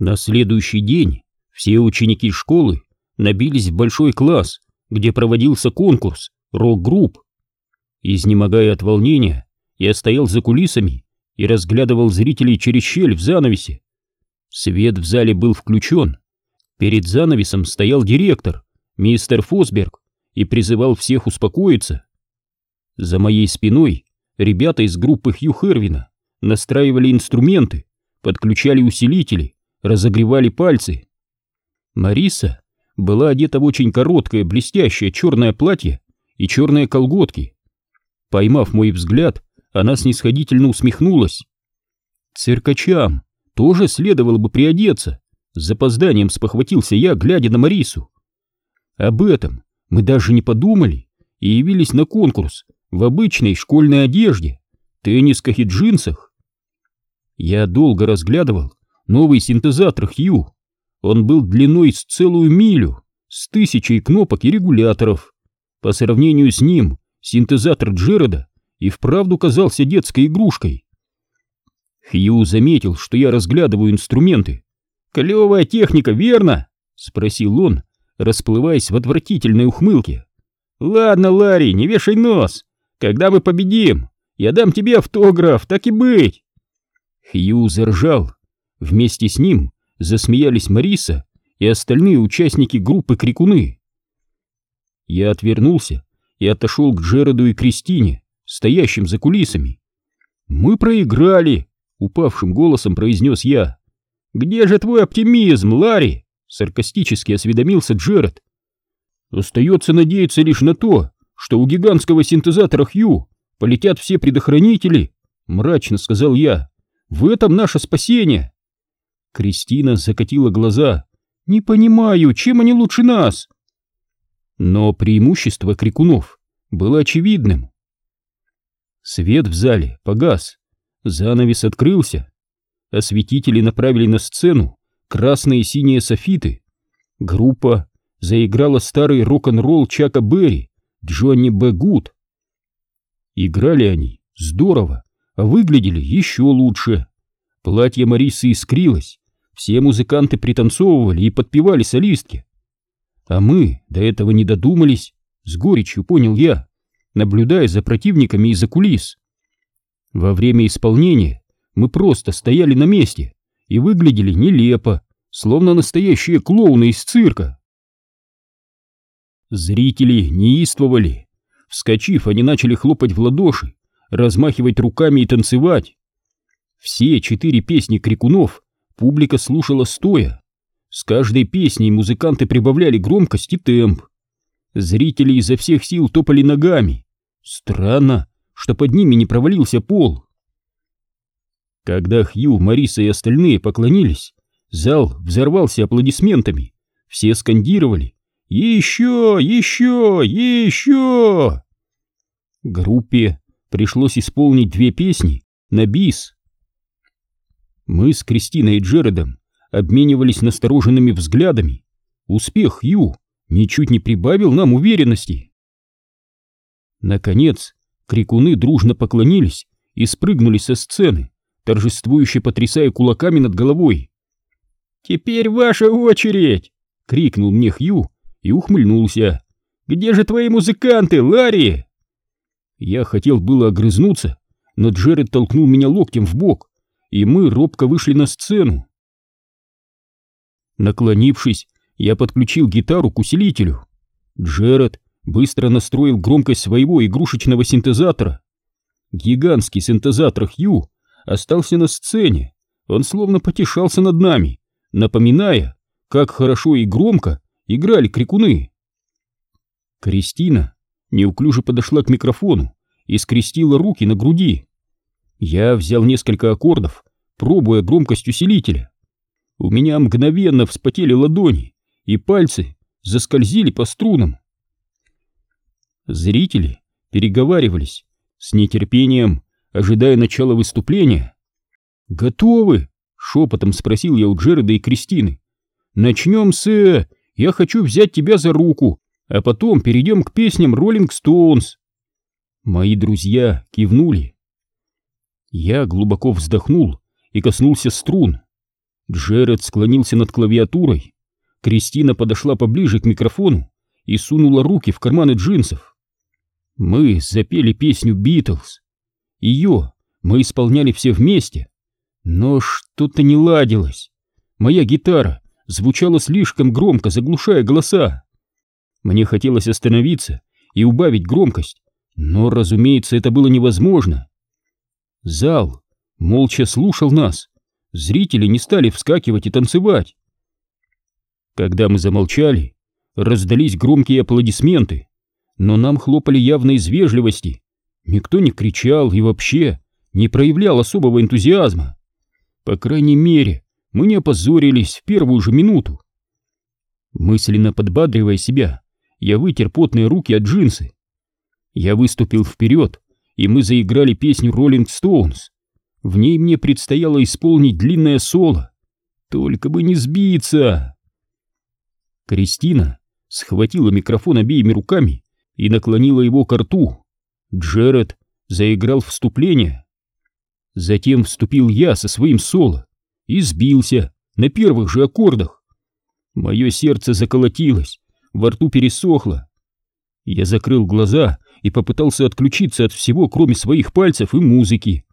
На следующий день все ученики школы набились в большой класс, где проводился конкурс рок-групп. Изнемогая от волнения, я стоял за кулисами и разглядывал зрителей через щель в занавесе. Свет в зале был включен. Перед занавесом стоял директор, мистер Фосберг, и призывал всех успокоиться. За моей спиной ребята из группы Хью Хервина настраивали инструменты, подключали усилители, разогревали пальцы. Мариса была одета в очень короткое блестящее черное платье и черные колготки. Поймав мой взгляд, она снисходительно усмехнулась. Циркачам тоже следовало бы приодеться. С запозданием спохватился я, глядя на Марису. Об этом мы даже не подумали и явились на конкурс в обычной школьной одежде, теннисках и джинсах. Я долго разглядывал новый синтезатор Хью. Он был длиной с целую милю, с тысячей кнопок и регуляторов. По сравнению с ним синтезатор Джереда и вправду казался детской игрушкой. Хью заметил, что я разглядываю инструменты. «Клевая техника, верно?» — спросил он, расплываясь в отвратительной ухмылке. «Ладно, Ларри, не вешай нос. Когда мы победим, я дам тебе автограф, так и быть!» Хью заржал. Вместе с ним засмеялись Мариса и остальные участники группы Крикуны. Я отвернулся и отошел к Джереду и Кристине, стоящим за кулисами. «Мы проиграли!» — упавшим голосом произнес я. «Где же твой оптимизм, Ларри?» — саркастически осведомился Джеред. «Остается надеяться лишь на то, что у гигантского синтезатора Хью полетят все предохранители», — мрачно сказал я. «В этом наше спасение!» Кристина закатила глаза. «Не понимаю, чем они лучше нас?» Но преимущество крикунов было очевидным. Свет в зале погас, занавес открылся. Осветители направили на сцену красные и синие софиты. Группа заиграла старый рок-н-ролл Чака Берри, Джонни Б. Гуд. Играли они здорово, а выглядели еще лучше. Платье Марисы искрилось, все музыканты пританцовывали и подпевали солистки. А мы до этого не додумались, с горечью понял я, наблюдая за противниками из-за кулис. Во время исполнения мы просто стояли на месте и выглядели нелепо, словно настоящие клоуны из цирка. Зрители неистовали. Вскочив, они начали хлопать в ладоши, размахивать руками и танцевать. Все четыре песни крикунов публика слушала стоя. С каждой песней музыканты прибавляли громкость и темп. Зрители изо всех сил топали ногами. Странно, что под ними не провалился пол. Когда Хью, Мариса и остальные поклонились, зал взорвался аплодисментами. Все скандировали «Еще! Еще! Еще!» Группе пришлось исполнить две песни на бис. Мы с Кристиной и Джередом обменивались настороженными взглядами. Успех Ю ничуть не прибавил нам уверенности. Наконец, крикуны дружно поклонились и спрыгнули со сцены, торжествующе потрясая кулаками над головой. «Теперь ваша очередь!» — крикнул мне Хью и ухмыльнулся. «Где же твои музыканты, Ларри?» Я хотел было огрызнуться, но Джеред толкнул меня локтем в бок и мы робко вышли на сцену. Наклонившись, я подключил гитару к усилителю. Джеред быстро настроил громкость своего игрушечного синтезатора. Гигантский синтезатор Хью остался на сцене, он словно потешался над нами, напоминая, как хорошо и громко играли крикуны. Кристина неуклюже подошла к микрофону и скрестила руки на груди. Я взял несколько аккордов, пробуя громкость усилителя. У меня мгновенно вспотели ладони, и пальцы заскользили по струнам. Зрители переговаривались с нетерпением, ожидая начала выступления. «Готовы?» — шепотом спросил я у Джереда и Кристины. «Начнем с... Я хочу взять тебя за руку, а потом перейдем к песням Роллинг Стоунс». Мои друзья кивнули. Я глубоко вздохнул и коснулся струн. Джеред склонился над клавиатурой. Кристина подошла поближе к микрофону и сунула руки в карманы джинсов. Мы запели песню «Битлз». Ее мы исполняли все вместе, но что-то не ладилось. Моя гитара звучала слишком громко, заглушая голоса. Мне хотелось остановиться и убавить громкость, но, разумеется, это было невозможно. Зал молча слушал нас. Зрители не стали вскакивать и танцевать. Когда мы замолчали, раздались громкие аплодисменты, но нам хлопали явно из вежливости. Никто не кричал и вообще не проявлял особого энтузиазма. По крайней мере, мы не опозорились в первую же минуту. Мысленно подбадривая себя, я вытер потные руки от джинсы. Я выступил вперед, и мы заиграли песню «Роллинг Стоунс». В ней мне предстояло исполнить длинное соло. Только бы не сбиться! Кристина схватила микрофон обеими руками и наклонила его к рту. Джеред заиграл вступление. Затем вступил я со своим соло и сбился на первых же аккордах. Мое сердце заколотилось, во рту пересохло. Я закрыл глаза и попытался отключиться от всего, кроме своих пальцев и музыки.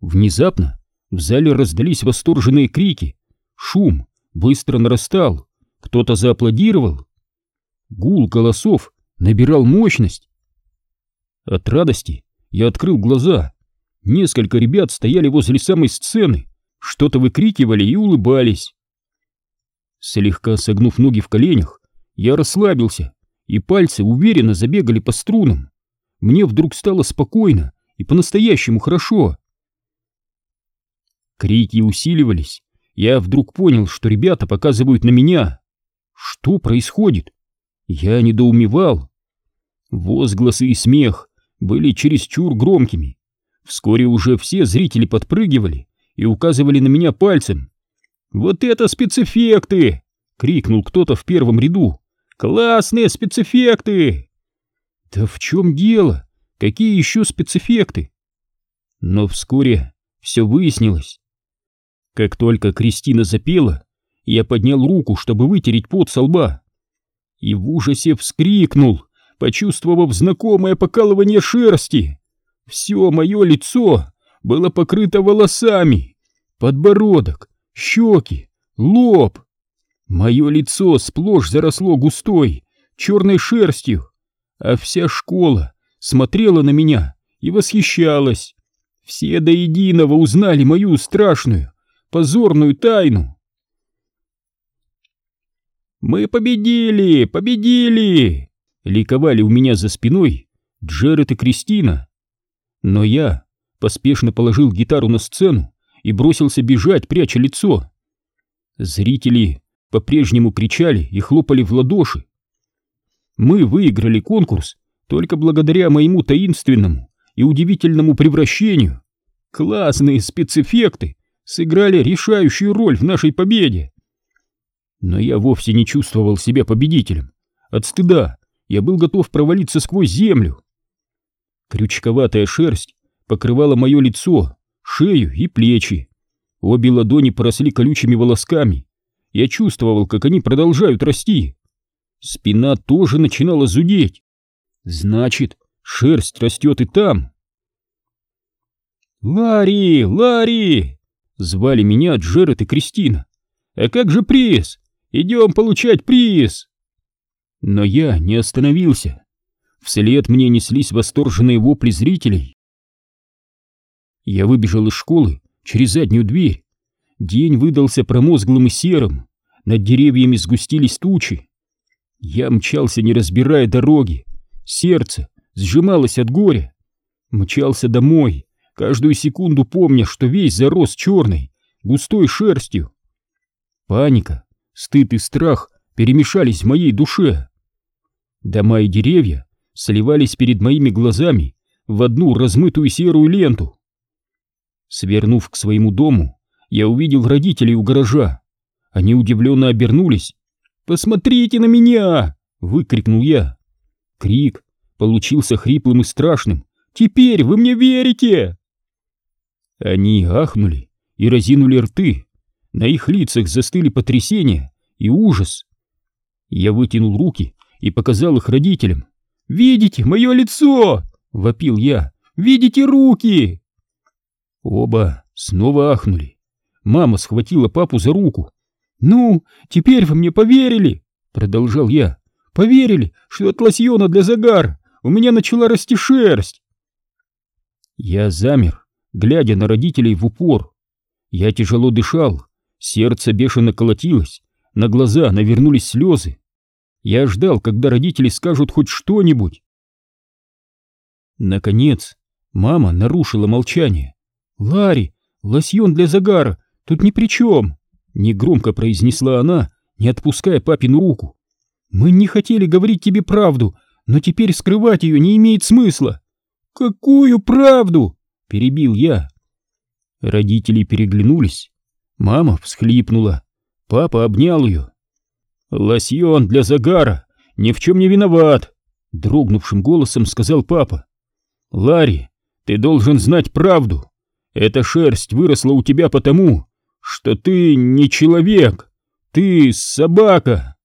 Внезапно в зале раздались восторженные крики. Шум быстро нарастал. Кто-то зааплодировал. Гул голосов набирал мощность. От радости я открыл глаза. Несколько ребят стояли возле самой сцены, что-то выкрикивали и улыбались. Слегка согнув ноги в коленях, я расслабился, и пальцы уверенно забегали по струнам. Мне вдруг стало спокойно и по-настоящему хорошо. Крики усиливались. Я вдруг понял, что ребята показывают на меня. Что происходит? Я недоумевал. Возгласы и смех были чересчур громкими. Вскоре уже все зрители подпрыгивали и указывали на меня пальцем. «Вот это спецэффекты!» — крикнул кто-то в первом ряду. «Классные спецэффекты!» «Да в чем дело? Какие еще спецэффекты?» Но вскоре все выяснилось. Как только Кристина запела, я поднял руку, чтобы вытереть пот со лба. И в ужасе вскрикнул, почувствовав знакомое покалывание шерсти. Все мое лицо было покрыто волосами, подбородок, щеки, лоб. Мое лицо сплошь заросло густой, черной шерстью, а вся школа смотрела на меня и восхищалась. Все до единого узнали мою страшную, позорную тайну. «Мы победили! Победили!» Ликовали у меня за спиной Джеред и Кристина. Но я поспешно положил гитару на сцену и бросился бежать, пряча лицо. Зрители по-прежнему кричали и хлопали в ладоши. Мы выиграли конкурс только благодаря моему таинственному и удивительному превращению. Классные спецэффекты сыграли решающую роль в нашей победе. Но я вовсе не чувствовал себя победителем. От стыда я был готов провалиться сквозь землю. Крючковатая шерсть покрывала мое лицо, шею и плечи. Обе ладони поросли колючими волосками. Я чувствовал, как они продолжают расти. Спина тоже начинала зудеть. Значит, шерсть растет и там. «Ларри! Ларри!» Звали меня Джеред и Кристина. «А как же приз? Идем получать приз!» Но я не остановился. Вслед мне неслись восторженные вопли зрителей. Я выбежал из школы через заднюю дверь. День выдался промозглым и серым, над деревьями сгустились тучи. Я мчался, не разбирая дороги, сердце сжималось от горя. Мчался домой, каждую секунду помня, что весь зарос черной, густой шерстью. Паника, стыд и страх перемешались в моей душе. Дома и деревья сливались перед моими глазами в одну размытую серую ленту. Свернув к своему дому, я увидел родителей у гаража. Они удивленно обернулись. «Посмотрите на меня!» — выкрикнул я. Крик получился хриплым и страшным. «Теперь вы мне верите!» Они ахнули и разинули рты. На их лицах застыли потрясение и ужас. Я вытянул руки и показал их родителям. «Видите мое лицо?» — вопил я. «Видите руки?» Оба снова ахнули. Мама схватила папу за руку. «Ну, теперь вы мне поверили?» — продолжал я. «Поверили, что от лосьона для загара у меня начала расти шерсть?» Я замер, глядя на родителей в упор. Я тяжело дышал, сердце бешено колотилось, на глаза навернулись слезы. Я ждал, когда родители скажут хоть что-нибудь. Наконец, мама нарушила молчание. «Ларри, лосьон для загара, тут ни при чем!» Негромко произнесла она, не отпуская папину руку. «Мы не хотели говорить тебе правду, но теперь скрывать ее не имеет смысла». «Какую правду?» — перебил я. Родители переглянулись. Мама всхлипнула. Папа обнял ее. «Лосьон для загара ни в чем не виноват», — дрогнувшим голосом сказал папа. «Ларри, ты должен знать правду. Эта шерсть выросла у тебя потому, что ты не человек, ты собака».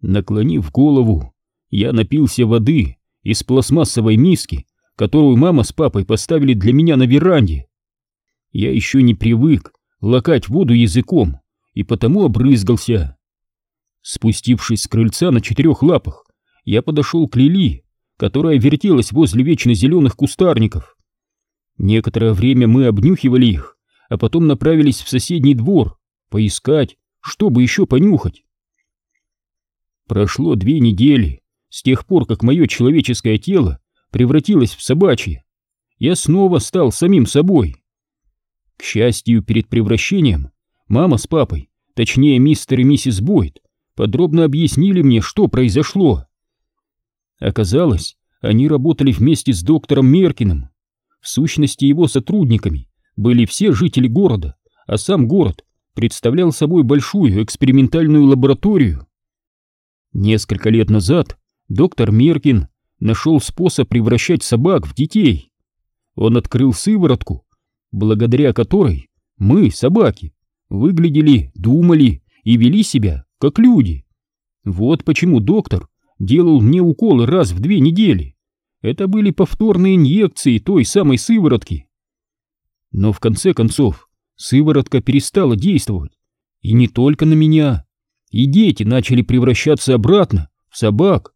Наклонив голову, я напился воды из пластмассовой миски, которую мама с папой поставили для меня на веранде. Я еще не привык лакать воду языком и потому обрызгался. Спустившись с крыльца на четырех лапах, я подошел к Лили, которая вертелась возле вечно зеленых кустарников. Некоторое время мы обнюхивали их, а потом направились в соседний двор, поискать, чтобы еще понюхать. Прошло две недели с тех пор, как мое человеческое тело превратилось в собачье. Я снова стал самим собой. К счастью, перед превращением мама с папой, точнее мистер и миссис Бойд, подробно объяснили мне, что произошло. Оказалось, они работали вместе с доктором Меркиным. В сущности, его сотрудниками были все жители города, а сам город представлял собой большую экспериментальную лабораторию. Несколько лет назад доктор Меркин нашел способ превращать собак в детей. Он открыл сыворотку, благодаря которой мы, собаки, выглядели, думали и вели себя как люди. Вот почему доктор делал мне уколы раз в две недели. Это были повторные инъекции той самой сыворотки. Но в конце концов сыворотка перестала действовать. И не только на меня. И дети начали превращаться обратно в собак.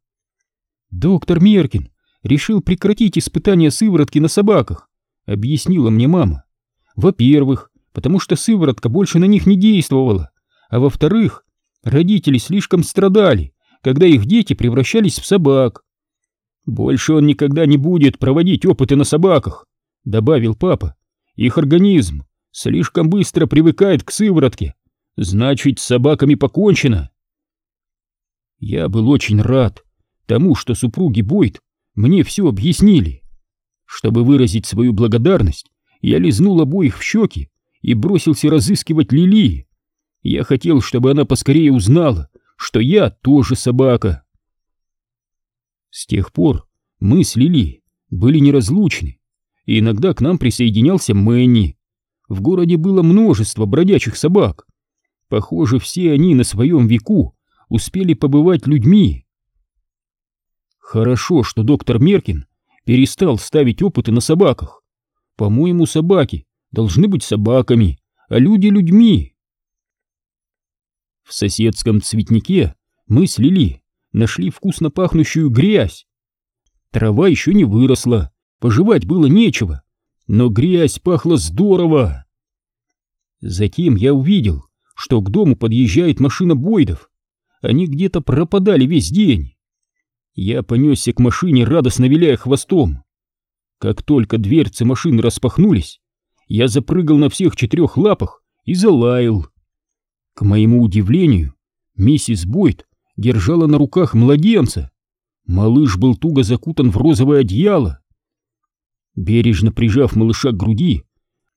Доктор Меркин решил прекратить испытания сыворотки на собаках, объяснила мне мама. Во-первых, потому что сыворотка больше на них не действовала, а во-вторых, родители слишком страдали, когда их дети превращались в собак. Больше он никогда не будет проводить опыты на собаках, добавил папа. Их организм слишком быстро привыкает к сыворотке, значит, с собаками покончено. Я был очень рад, тому, что супруги Бойд мне все объяснили. Чтобы выразить свою благодарность, я лизнул обоих в щеки и бросился разыскивать Лили. Я хотел, чтобы она поскорее узнала, что я тоже собака. С тех пор мы с Лили были неразлучны, и иногда к нам присоединялся Мэнни. В городе было множество бродячих собак. Похоже, все они на своем веку успели побывать людьми. Хорошо, что доктор Меркин перестал ставить опыты на собаках. По-моему, собаки должны быть собаками, а люди людьми. В соседском цветнике мы с Лили нашли вкусно пахнущую грязь. Трава еще не выросла, пожевать было нечего, но грязь пахла здорово. Затем я увидел, что к дому подъезжает машина Бойдов. Они где-то пропадали весь день. Я понесся к машине, радостно виляя хвостом. Как только дверцы машины распахнулись, я запрыгал на всех четырех лапах и залаял. К моему удивлению, миссис Бойд держала на руках младенца. Малыш был туго закутан в розовое одеяло. Бережно прижав малыша к груди,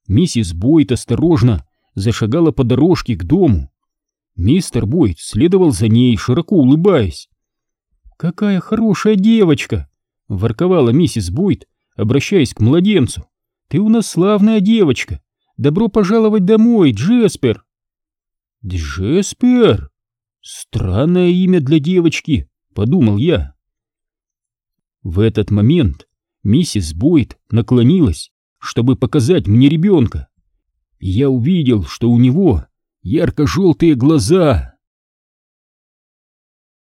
миссис Бойд осторожно зашагала по дорожке к дому. Мистер Бойд следовал за ней, широко улыбаясь. «Какая хорошая девочка!» — ворковала миссис Бойд, обращаясь к младенцу. Ты у нас славная девочка! Добро пожаловать домой, Джеспер!» «Джеспер? Странное имя для девочки!» — подумал я. В этот момент миссис Бойд наклонилась, чтобы показать мне ребенка. Я увидел, что у него ярко-желтые глаза.